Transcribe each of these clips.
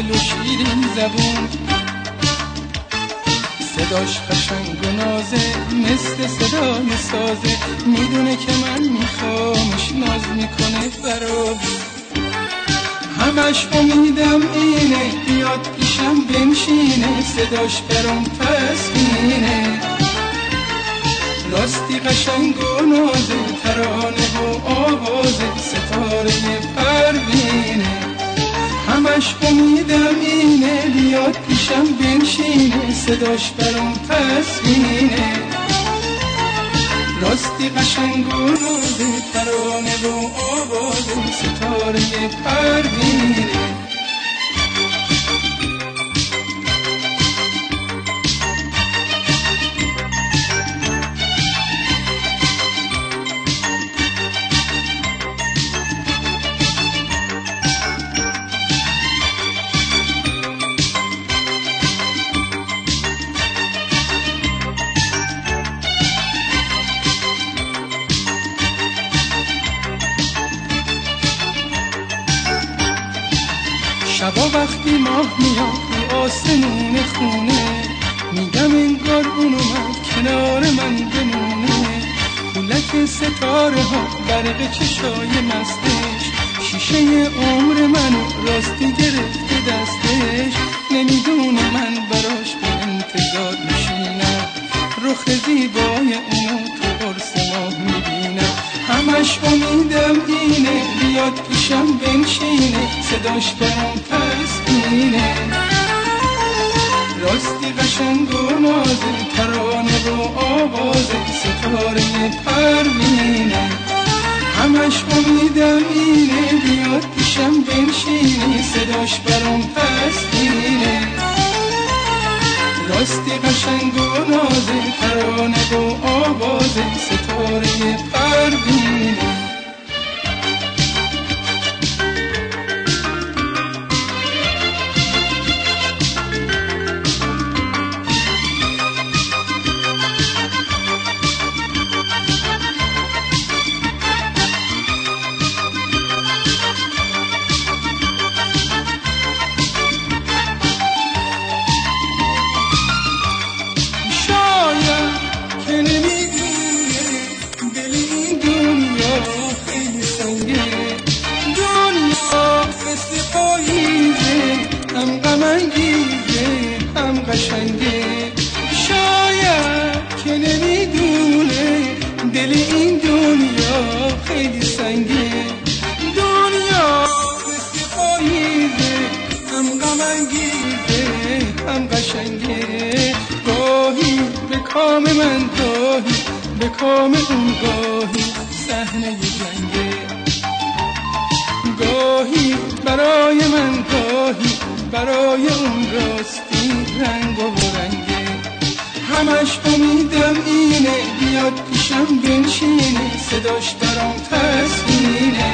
خوشگل و شیرین زبون. صداش قشنگ و نازه مثل صدای سازه می‌دونه که من میخوامش ناز می‌کنه برا همش امیدم اینه بیاد پیشم بنشینه. صداش برام تسکینه راستی قشنگ و صداش برام تسکینه راستی قشنگ و نازه ترانه و آوازه ستاره پروینه شبا وقتی ماه میاد رو آسمون خونه. میگم انگار اون اومد کنار من بمونه. پولک ستاره ها برق چشای مستش. شیشه عمر منو راستی گرفته دستش. نمی‌دونه من براش به انتظار میشینم رخ زیبای اونو همش امیدم اینه بیاد پیشم بنشینه صداش برام تسکینه راستی قشنگ و نازه ترانه و آوازه ستاره پروینه. همش امیدم اینه بیاد پیشم بنشینه صداش برام تسکینه راستی قشنگ و نازه ترانه و آوازه ستاره پروینه غم انگیزه هم قشنگه. گاهی به کام من گاهی به کام اون گاهی صحنه جنگه. گاهی برای من گاهی برای اون راستی رنگ و رنگه. همش امیدم اینه بیاد پیشم بنشینه صداش برام تسکینه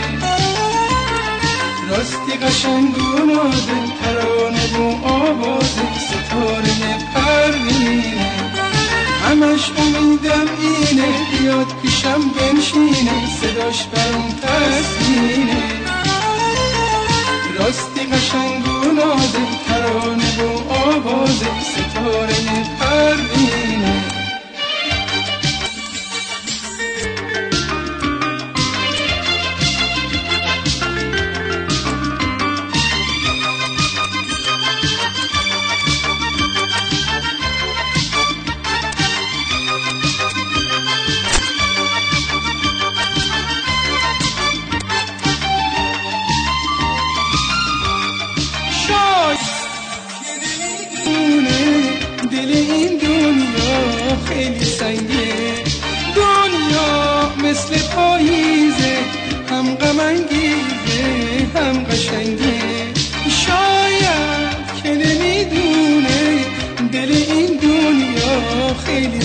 راستی قشنگ و نازه ترانه و آوازه ستاره پروینه. همش امیدم اینه. بیاد پیشم بنشینه. صداش برام تسکینه راستی قشنگ و نازه ترانه و خیلی سنگه. دنیا مثل پاییزه هم غم هم قشنگه. شاید که نمی‌دونه دل این دنیا خیلی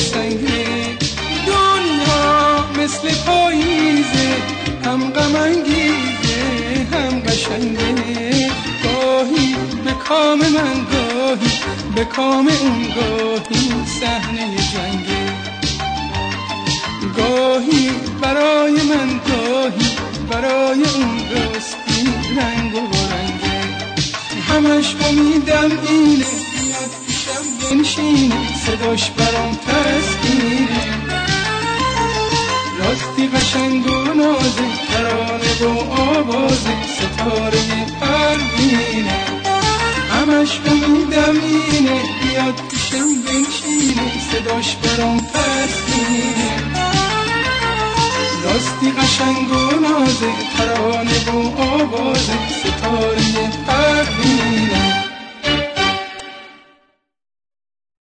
من گاهی به کام اون گاهی صحنه جنگه. گاهی برای من گاهی برای اون راستی رنگ و رنگه. همش امیدم اینه بیاد پیشم بنشینه صداش برام تسکینه راستی قشنگ و نازه آتش برام پس میریم راستی قشنگ و نازه ترانه و آوازه ستاره حق